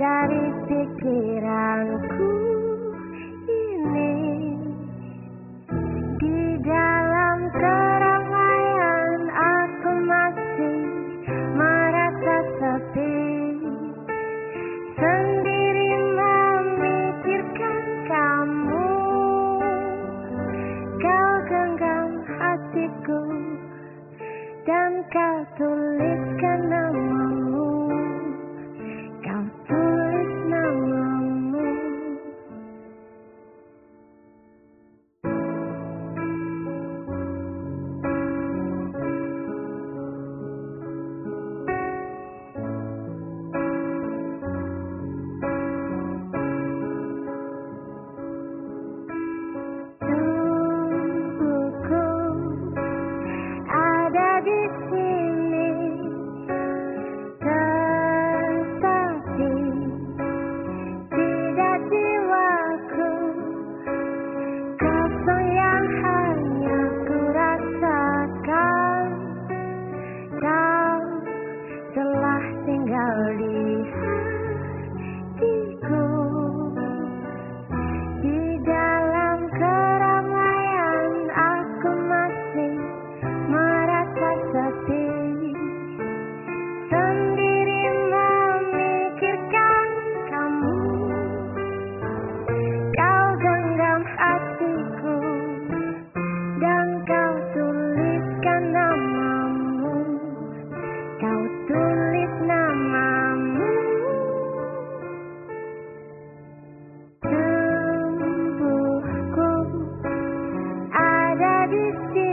dari pikiranku ini. Di dalam keramaian aku masih merasa sepi. Sendiri memikirkan kamu. Kau genggam hatiku dan kau tuliskan nama Daddy